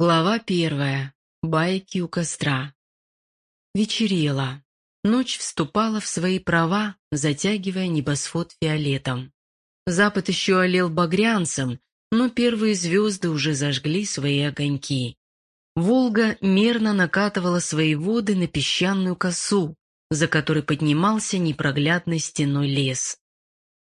Глава первая. Байки у костра. Вечерело. Ночь вступала в свои права, затягивая небосвод фиолетом. Запад еще олел багрянцем, но первые звезды уже зажгли свои огоньки. Волга мерно накатывала свои воды на песчаную косу, за которой поднимался непроглядной стеной лес.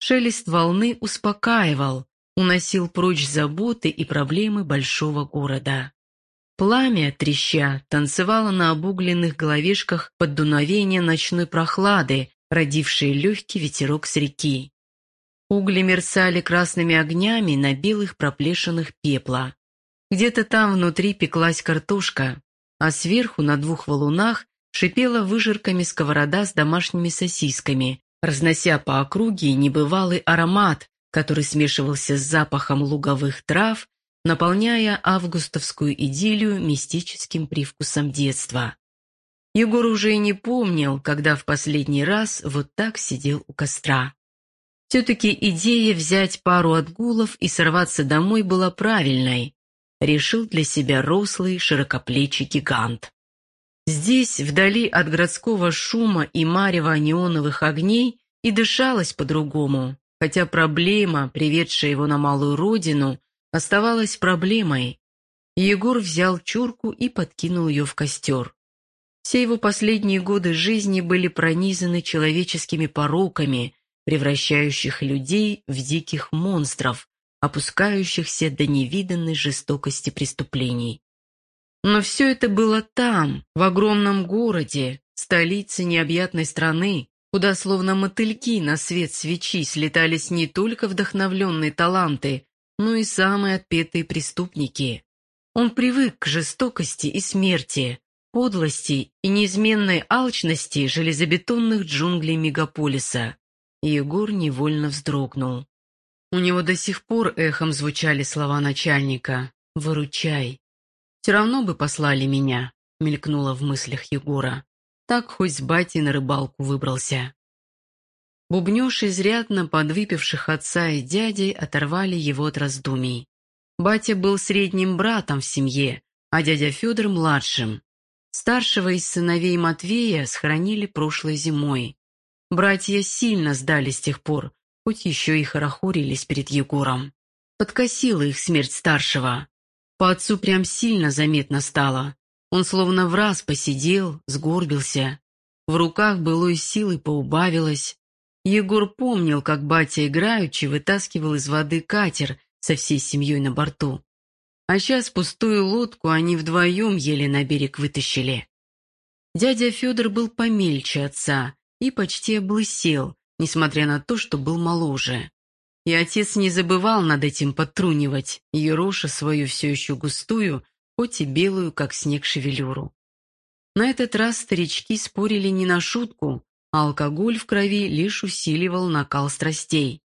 Шелест волны успокаивал, уносил прочь заботы и проблемы большого города. Пламя, треща, танцевало на обугленных головешках под дуновение ночной прохлады, родившей легкий ветерок с реки. Угли мерцали красными огнями на белых проплешинах пепла. Где-то там внутри пеклась картошка, а сверху на двух валунах шипела выжирками сковорода с домашними сосисками, разнося по округе небывалый аромат, который смешивался с запахом луговых трав наполняя августовскую идиллию мистическим привкусом детства. Егор уже и не помнил, когда в последний раз вот так сидел у костра. Все-таки идея взять пару отгулов и сорваться домой была правильной, решил для себя рослый широкоплечий гигант. Здесь, вдали от городского шума и марева неоновых огней, и дышалось по-другому, хотя проблема, приведшая его на малую родину, оставалась проблемой. Егор взял чурку и подкинул ее в костер. Все его последние годы жизни были пронизаны человеческими пороками, превращающих людей в диких монстров, опускающихся до невиданной жестокости преступлений. Но все это было там, в огромном городе, столице необъятной страны, куда словно мотыльки на свет свечи слетались не только вдохновленные таланты, но и самые отпетые преступники. Он привык к жестокости и смерти, подлости и неизменной алчности железобетонных джунглей мегаполиса. Егор невольно вздрогнул. У него до сих пор эхом звучали слова начальника «Выручай». «Все равно бы послали меня», — мелькнуло в мыслях Егора. «Так хоть с батей на рыбалку выбрался». Бубнёж изрядно подвыпивших отца и дядей оторвали его от раздумий. Батя был средним братом в семье, а дядя Федор младшим. Старшего из сыновей Матвея схоронили прошлой зимой. Братья сильно сдали с тех пор, хоть еще и хорохорились перед Егором. Подкосила их смерть старшего. По отцу прям сильно заметно стало. Он словно в раз посидел, сгорбился. В руках былой силы поубавилось, Егор помнил, как батя играючи вытаскивал из воды катер со всей семьей на борту. А сейчас пустую лодку они вдвоем еле на берег вытащили. Дядя Федор был помельче отца и почти облысел, несмотря на то, что был моложе. И отец не забывал над этим подтрунивать, ероша свою все еще густую, хоть и белую, как снег, шевелюру. На этот раз старички спорили не на шутку, а алкоголь в крови лишь усиливал накал страстей.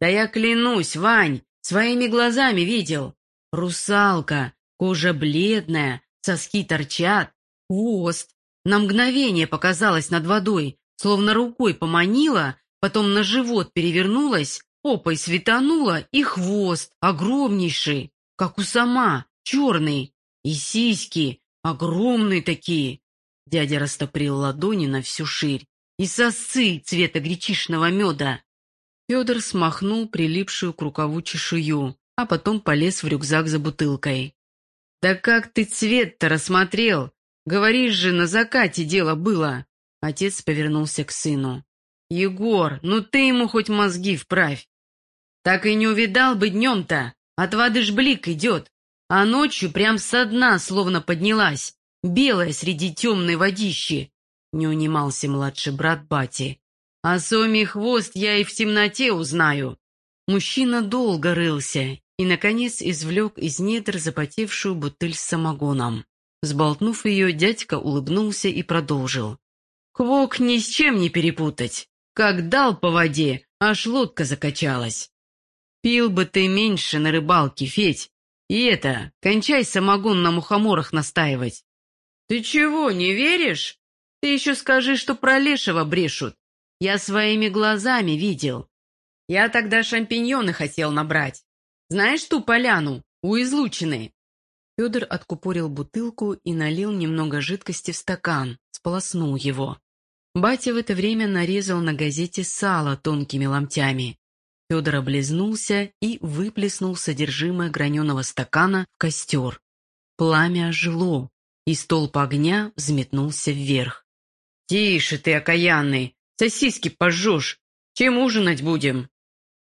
«Да я клянусь, Вань, своими глазами видел. Русалка, кожа бледная, соски торчат, хвост. На мгновение показалось над водой, словно рукой поманила, потом на живот перевернулась, попой светанула и хвост, огромнейший, как у сама, черный, и сиськи, огромные такие. Дядя растоприл ладони на всю ширь и сосцы цвета гречишного меда. Федор смахнул прилипшую к рукаву чешую, а потом полез в рюкзак за бутылкой. «Да как ты цвет-то рассмотрел? Говоришь же, на закате дело было!» Отец повернулся к сыну. «Егор, ну ты ему хоть мозги вправь! Так и не увидал бы днем-то, от воды ж блик идет, а ночью прям со дна словно поднялась, белая среди темной водищи. Не унимался младший брат Бати. «А Соми хвост я и в темноте узнаю». Мужчина долго рылся и, наконец, извлек из недр запотевшую бутыль с самогоном. Сболтнув ее, дядька улыбнулся и продолжил. «Квок ни с чем не перепутать. Как дал по воде, аж лодка закачалась. Пил бы ты меньше на рыбалке, Федь. И это, кончай самогон на мухоморах настаивать». «Ты чего, не веришь?» Ты еще скажи, что про лешего брешут. Я своими глазами видел. Я тогда шампиньоны хотел набрать. Знаешь ту поляну, у излучины?» Федор откупорил бутылку и налил немного жидкости в стакан, сполоснул его. Батя в это время нарезал на газете сало тонкими ломтями. Федор облизнулся и выплеснул содержимое граненого стакана в костер. Пламя ожило, и столб огня взметнулся вверх. «Тише ты, окаянный! Сосиски пожжешь! Чем ужинать будем?»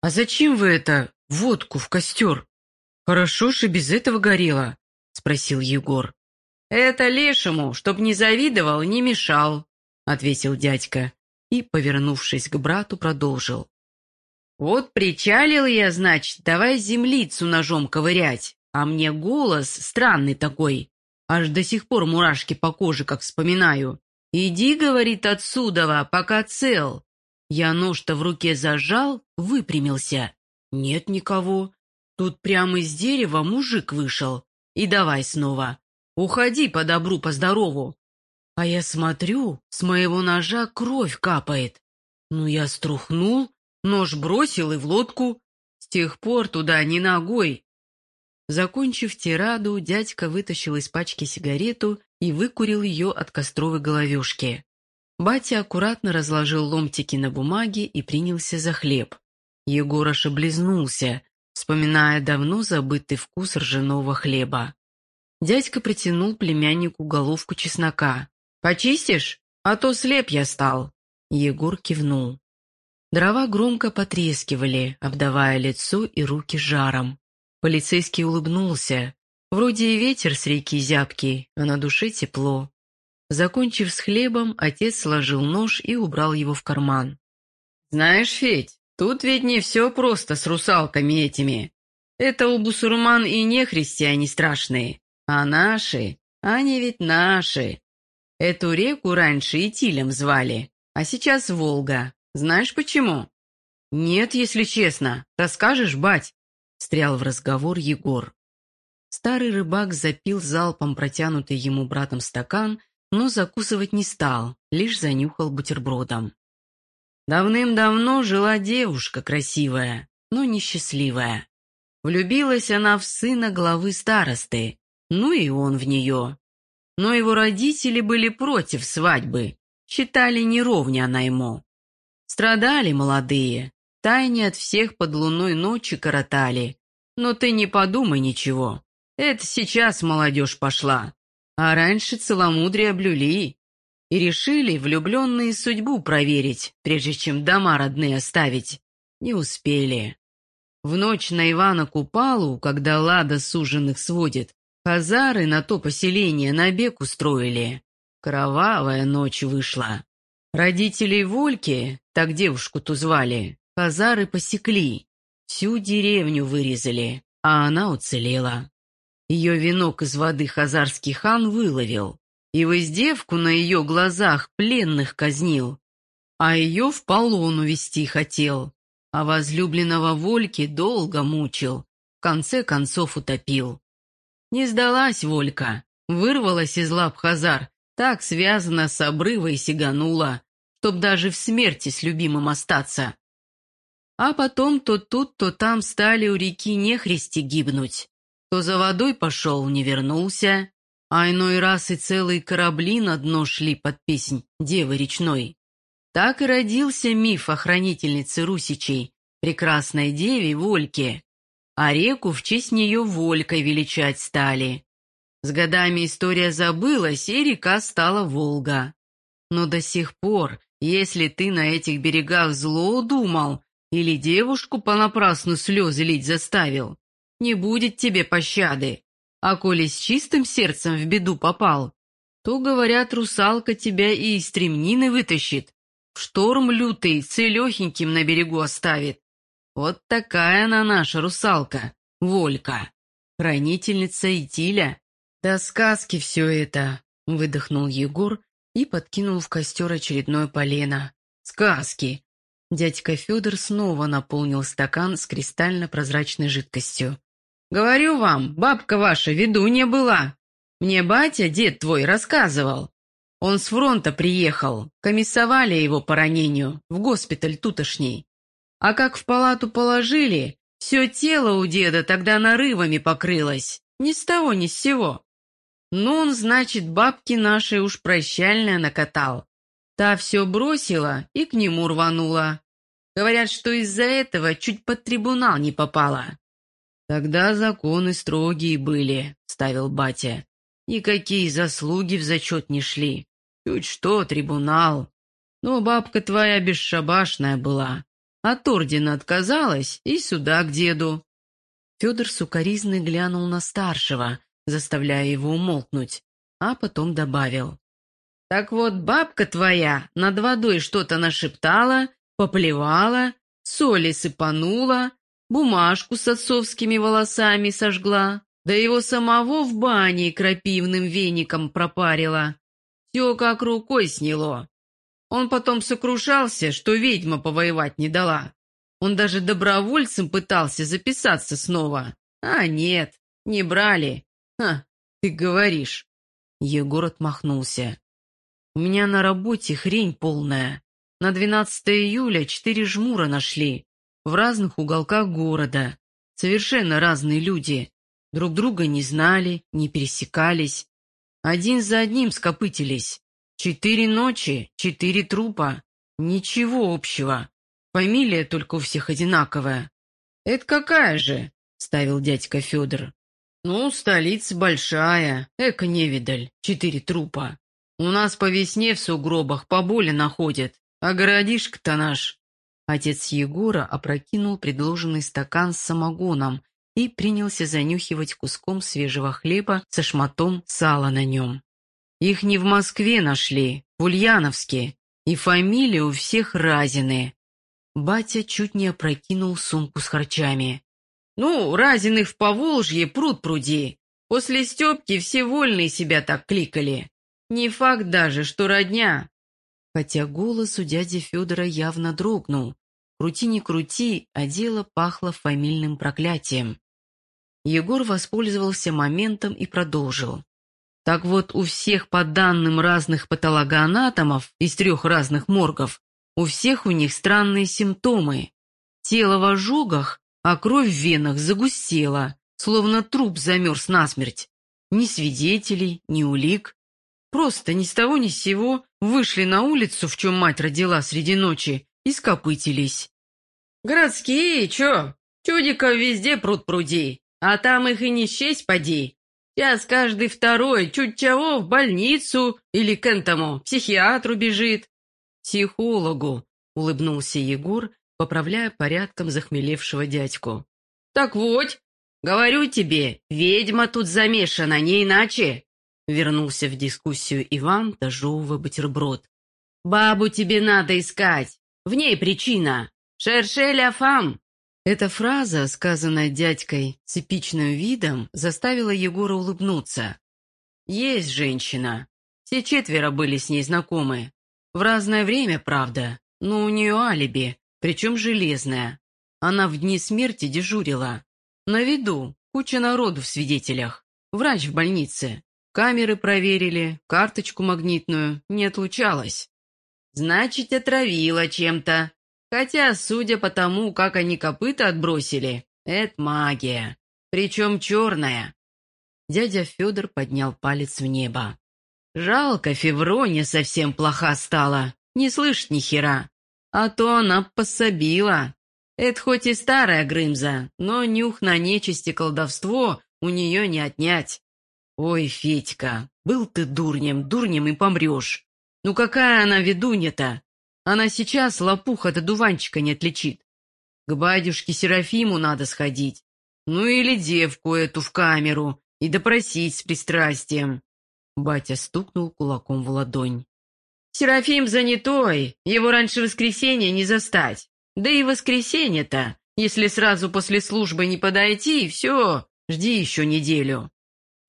«А зачем вы это, водку в костер? Хорошо же без этого горело!» — спросил Егор. «Это лешему, чтоб не завидовал, не мешал», — ответил дядька и, повернувшись к брату, продолжил. «Вот причалил я, значит, давай землицу ножом ковырять, а мне голос странный такой, аж до сих пор мурашки по коже, как вспоминаю. «Иди, — говорит отсюда, пока цел». Я нож-то в руке зажал, выпрямился. Нет никого. Тут прямо из дерева мужик вышел. И давай снова. Уходи по добру, по здорову. А я смотрю, с моего ножа кровь капает. Ну, я струхнул, нож бросил и в лодку. С тех пор туда ни ногой. Закончив тираду, дядька вытащил из пачки сигарету и выкурил ее от костровой головешки. Батя аккуратно разложил ломтики на бумаге и принялся за хлеб. Егор аж облизнулся, вспоминая давно забытый вкус ржаного хлеба. Дядька протянул племяннику головку чеснока. «Почистишь? А то слеп я стал». Егор кивнул. Дрова громко потрескивали, обдавая лицо и руки жаром. Полицейский улыбнулся. Вроде и ветер с реки зябкий, а на душе тепло. Закончив с хлебом, отец сложил нож и убрал его в карман. «Знаешь, Федь, тут ведь не все просто с русалками этими. Это у бусурман и не христиане страшные, а наши, они ведь наши. Эту реку раньше Итилем звали, а сейчас Волга. Знаешь почему?» «Нет, если честно. Расскажешь, бать?» Встрял в разговор Егор. Старый рыбак запил залпом протянутый ему братом стакан, но закусывать не стал, лишь занюхал бутербродом. Давным-давно жила девушка красивая, но несчастливая. Влюбилась она в сына главы старосты, ну и он в нее. Но его родители были против свадьбы, считали неровня она ему. Страдали молодые, тайне от всех под луной ночи коротали. Но ты не подумай ничего, это сейчас молодежь пошла, а раньше целомудрие блюли. И решили влюбленные судьбу проверить, прежде чем дома родные оставить. Не успели. В ночь на Ивана Купалу, когда Лада суженных сводит, хазары на то поселение набег устроили. Кровавая ночь вышла. Родителей Вольки, так девушку-то звали, хазары посекли. Всю деревню вырезали, а она уцелела. Ее венок из воды хазарский хан выловил, и в издевку на ее глазах пленных казнил, а ее в полон увести хотел, а возлюбленного Вольки долго мучил, в конце концов утопил. Не сдалась Волька, вырвалась из лап хазар, так связана с обрыва и сиганула, чтоб даже в смерти с любимым остаться. А потом то тут, то там стали у реки нехристи гибнуть. То за водой пошел, не вернулся, а иной раз и целые корабли на дно шли под песнь Девы речной. Так и родился миф о хранительнице Русичей, прекрасной деве Вольке, а реку в честь нее Волькой величать стали. С годами история забылась, и река стала Волга. Но до сих пор, если ты на этих берегах зло думал или девушку понапрасну слезы лить заставил, не будет тебе пощады. А коли с чистым сердцем в беду попал, то, говорят, русалка тебя и из стремнины вытащит, в шторм лютый целехеньким на берегу оставит. Вот такая она наша русалка, Волька, хранительница Итиля. Да сказки все это, выдохнул Егор и подкинул в костер очередное полено. Сказки. Дядька Федор снова наполнил стакан с кристально-прозрачной жидкостью. Говорю вам, бабка ваша ведунья была. Мне батя, дед твой, рассказывал. Он с фронта приехал, комиссовали его по ранению, в госпиталь тутошний. А как в палату положили, все тело у деда тогда нарывами покрылось, Ни с того, ни с сего. Ну, он, значит, бабки нашей уж прощальное накатал. Та все бросила и к нему рванула. Говорят, что из-за этого чуть под трибунал не попала. «Тогда законы строгие были», — ставил батя. «Никакие заслуги в зачет не шли. Чуть что, трибунал. Но бабка твоя бесшабашная была. От ордена отказалась и сюда к деду». Федор сукоризный глянул на старшего, заставляя его умолкнуть, а потом добавил. «Так вот, бабка твоя над водой что-то нашептала, поплевала, соли сыпанула, бумажку с отцовскими волосами сожгла, да его самого в бане крапивным веником пропарила. Все как рукой сняло. Он потом сокрушался, что ведьма повоевать не дала. Он даже добровольцем пытался записаться снова. А нет, не брали. Ха, ты говоришь. Егор отмахнулся. У меня на работе хрень полная. На 12 июля четыре жмура нашли. В разных уголках города. Совершенно разные люди. Друг друга не знали, не пересекались. Один за одним скопытились. Четыре ночи, четыре трупа. Ничего общего. Фамилия только у всех одинаковая. «Это какая же?» — ставил дядька Федор. «Ну, столица большая, эко-невидаль, четыре трупа. У нас по весне в сугробах поболе находят, а городишко-то наш». Отец Егора опрокинул предложенный стакан с самогоном и принялся занюхивать куском свежего хлеба со шматом сала на нем. Их не в Москве нашли, в Ульяновске, и фамилии у всех разины. Батя чуть не опрокинул сумку с харчами. «Ну, разиных в Поволжье пруд пруди. После Степки все вольные себя так кликали. Не факт даже, что родня». Хотя голос у дяди Федора явно дрогнул. Крути не крути, а дело пахло фамильным проклятием. Егор воспользовался моментом и продолжил. Так вот, у всех по данным разных патологоанатомов из трех разных моргов, у всех у них странные симптомы. Тело в ожогах, а кровь в венах загустела, словно труп замерз насмерть. Ни свидетелей, ни улик. Просто ни с того ни с сего вышли на улицу, в чем мать родила среди ночи, и скопытились. «Городские, чё? Чудиков везде пруд пруди, а там их и не счесть поди. Сейчас каждый второй чуть чего в больницу или к этому психиатру бежит. Психологу, улыбнулся Егор, поправляя порядком захмелевшего дядьку. Так вот, говорю тебе, ведьма тут замешана, не иначе. Вернулся в дискуссию Иван, дожевывая бутерброд. «Бабу тебе надо искать. В ней причина. Шершеля фам. Эта фраза, сказанная дядькой с эпичным видом, заставила Егора улыбнуться. «Есть женщина. Все четверо были с ней знакомы. В разное время, правда, но у нее алиби, причем железное. Она в дни смерти дежурила. На виду, куча народу в свидетелях. Врач в больнице. Камеры проверили, карточку магнитную, не отлучалась. Значит, отравила чем-то, Хотя, судя по тому, как они копыта отбросили, это магия. Причем черная. Дядя Федор поднял палец в небо. Жалко, Феврония совсем плоха стала. Не слышит ни хера. А то она пособила. Это хоть и старая Грымза, но нюх на нечисти колдовство у нее не отнять. Ой, Федька, был ты дурнем, дурнем и помрешь. Ну какая она ведунья-то? Она сейчас лопух от одуванчика не отличит. К батюшке Серафиму надо сходить. Ну или девку эту в камеру и допросить с пристрастием. Батя стукнул кулаком в ладонь. Серафим занятой, его раньше воскресенья не застать. Да и воскресенье-то, если сразу после службы не подойти, все, жди еще неделю.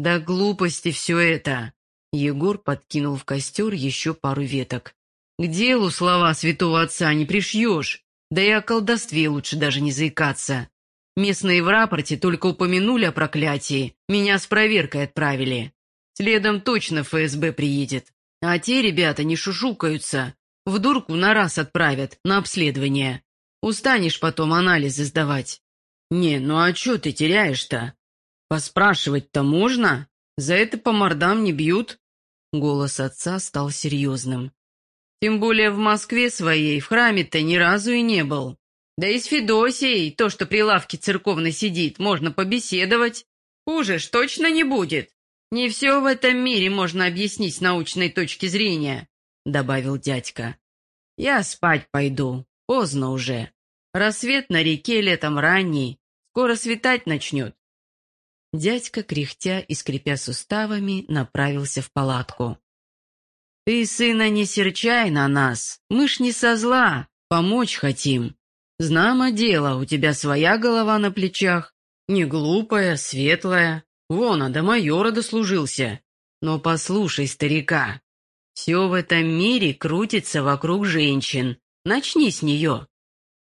Да глупости все это. Егор подкинул в костер еще пару веток. К делу слова святого отца не пришьешь, да и о колдовстве лучше даже не заикаться. Местные в рапорте только упомянули о проклятии, меня с проверкой отправили. Следом точно ФСБ приедет. А те ребята не шушукаются, в дурку на раз отправят на обследование. Устанешь потом анализы сдавать. Не, ну а чё ты теряешь-то? Поспрашивать-то можно? За это по мордам не бьют?» Голос отца стал серьезным. «Тем более в Москве своей, в храме-то ни разу и не был. Да и с Федосией, то, что при лавке церковной сидит, можно побеседовать. Хуже ж точно не будет. Не все в этом мире можно объяснить с научной точки зрения», — добавил дядька. «Я спать пойду, поздно уже. Рассвет на реке летом ранний, скоро светать начнет. Дядька, кряхтя и скрипя суставами, направился в палатку. «Ты, сына, не серчай на нас, мы ж не со зла, помочь хотим. Знамо дело, у тебя своя голова на плечах, не глупая, светлая, вон, а до майора дослужился. Но послушай, старика, все в этом мире крутится вокруг женщин, начни с нее».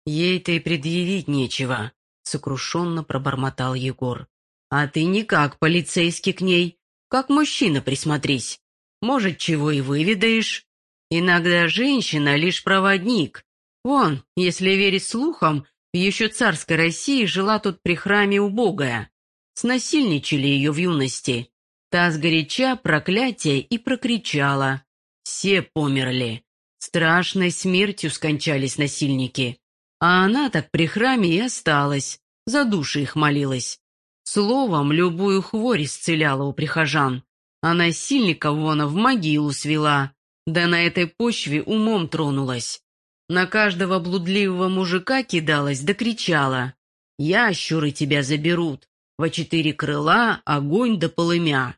«Ей-то и предъявить нечего», — сокрушенно пробормотал Егор. А ты никак, полицейский к ней. Как мужчина присмотрись. Может, чего и выведаешь. Иногда женщина лишь проводник. Вон, если верить слухам, в еще царской России жила тут при храме убогая. Снасильничали ее в юности. Та сгоряча проклятие и прокричала. Все померли. Страшной смертью скончались насильники. А она так при храме и осталась, за души их молилась. Словом, любую хворь исцеляла у прихожан, а насильников вон в могилу свела, да на этой почве умом тронулась. На каждого блудливого мужика кидалась да кричала. «Ящуры тебя заберут! Во четыре крыла огонь да полымя!»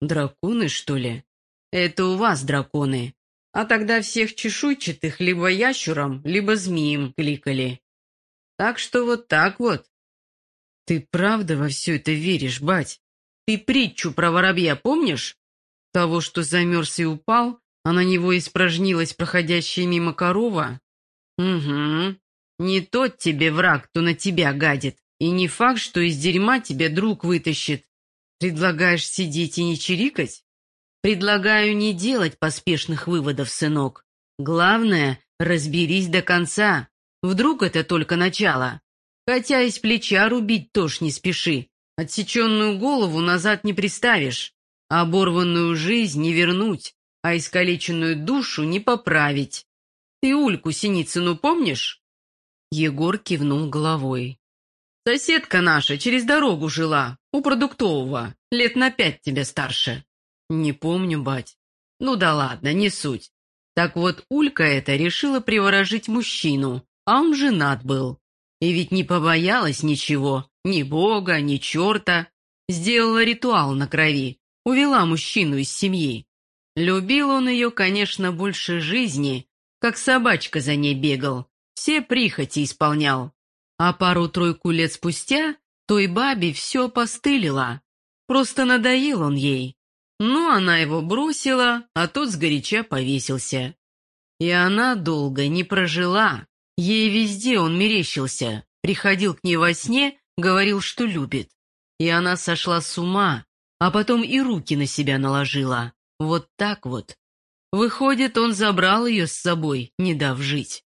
«Драконы, что ли?» «Это у вас драконы. А тогда всех чешуйчатых либо ящуром, либо змеем кликали. Так что вот так вот. «Ты правда во все это веришь, бать? Ты притчу про воробья помнишь? Того, что замерз и упал, а на него испражнилась проходящая мимо корова? Угу. Не тот тебе враг, кто на тебя гадит. И не факт, что из дерьма тебя друг вытащит. Предлагаешь сидеть и не чирикать? Предлагаю не делать поспешных выводов, сынок. Главное, разберись до конца. Вдруг это только начало. Хотя из плеча рубить тоже не спеши. Отсеченную голову назад не приставишь, оборванную жизнь не вернуть, а искалеченную душу не поправить. Ты Ульку Синицыну помнишь?» Егор кивнул головой. «Соседка наша через дорогу жила, у продуктового, лет на пять тебя старше». «Не помню, бать». «Ну да ладно, не суть. Так вот, Улька эта решила приворожить мужчину, а он женат был. И ведь не побоялась ничего, ни бога, ни черта. Сделала ритуал на крови, увела мужчину из семьи. Любил он ее, конечно, больше жизни, как собачка за ней бегал, все прихоти исполнял. А пару-тройку лет спустя той бабе все постылило. Просто надоел он ей. Ну, она его бросила, а тот сгоряча повесился. И она долго не прожила. Ей везде он мерещился, приходил к ней во сне, говорил, что любит. И она сошла с ума, а потом и руки на себя наложила. Вот так вот. Выходит, он забрал ее с собой, не дав жить.